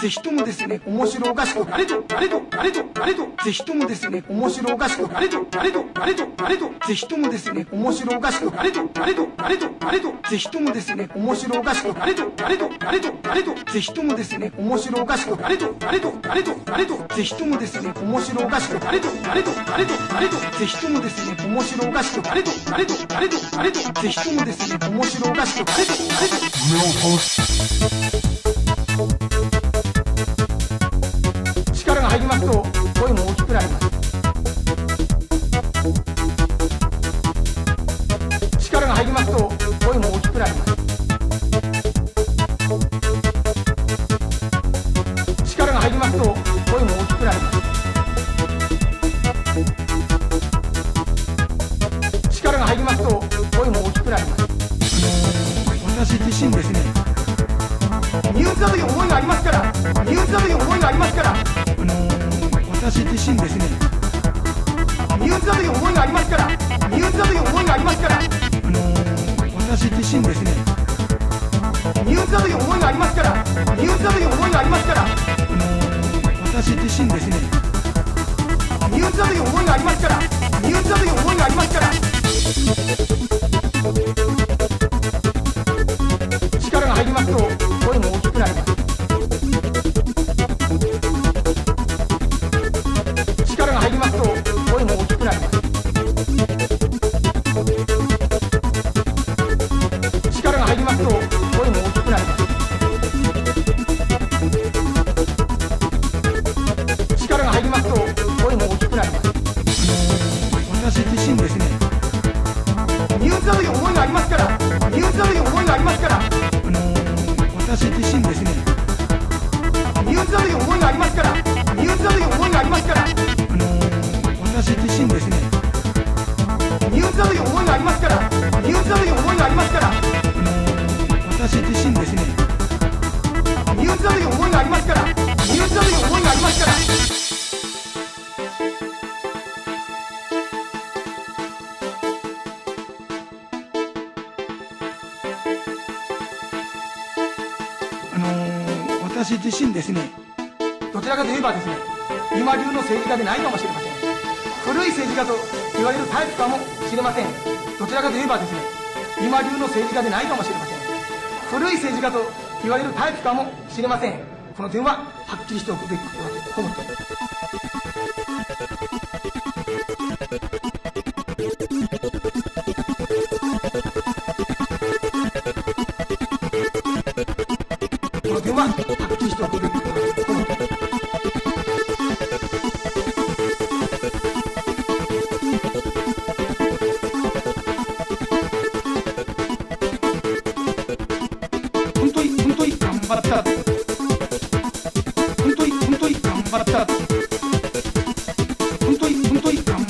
ぜひともですね、面白おかしく、あれと、あれと、あれと、あれと、ぜひともですね、面白おかしく、あれと、あれと、あれと、あれと、ぜひともですね、面白おかしく、あれと、あれと、あれと、あれと、ぜひともですね、面白おかしく、あれと、あれと、あれと、あれと、ぜひともですね、面白おかしく、あれと、あれと、あれと、あれと、ぜひともですね、面白おかしく、あれと、あれと、あれと、あれと、ぜひともですね、面白おかしく、あれと、あれと、あれと、あれと、ぜひともですね、面白おかしく、あれと、あれと、胸をと声も大きくなります力が入りますと声も大きくなります。力が入りますと声も大きくなります力が入りますと声も大きくなります私自身ですね。ニュースだという思いがありますから。ニュースだという思いがありますから、私自身ですね。ニュースだという思いがありますから。ニュースだという思いがありますから。あのー、私自身ですね。ニュースだという思いがありますから。ニュースだという思いがありますから。あのー、私自身ですね。ニュースだという思いがありますから。ニュースだという思いがありますから Este city の、私自身ですねどちらかといえばですね今流の政治家でないかもしれません。古い政治家と言われるタイプかもしれません。どちらかといえばですね今流の政治家でないかもしれません。古い政治家と言われるタイプかもしれません。この点ははっきりしておくべきことだと思っております。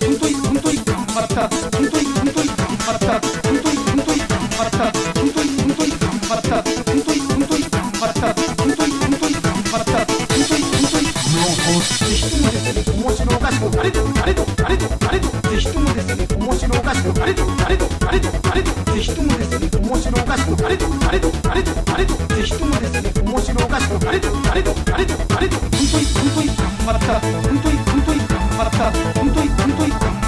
本当に本当に頑張った。本当に本当に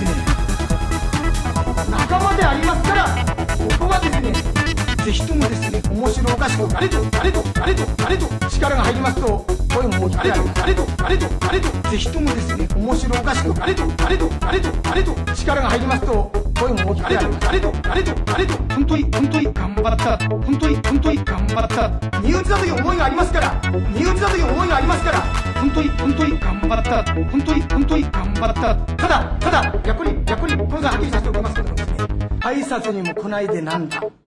ですね仲間でありますからここはですねぜひともですね。面白おかしく誰と。誰と誰と誰と力が入りますと声も大きくあれと誰と誰とぜひともですね面白おかしく誰と誰と誰と誰と力が入りますと声も大きくなるあれとあれとあれと本当に本当に頑張った。本当に本当に頑張った。身内だという思いがありますから身内だという思いがありますから本当に本当に頑張った。本当に本当に頑張った。ただただやっぱりやっぱりこれがはっきりさせておきますけどもですね。挨拶にも来ないでなんだ。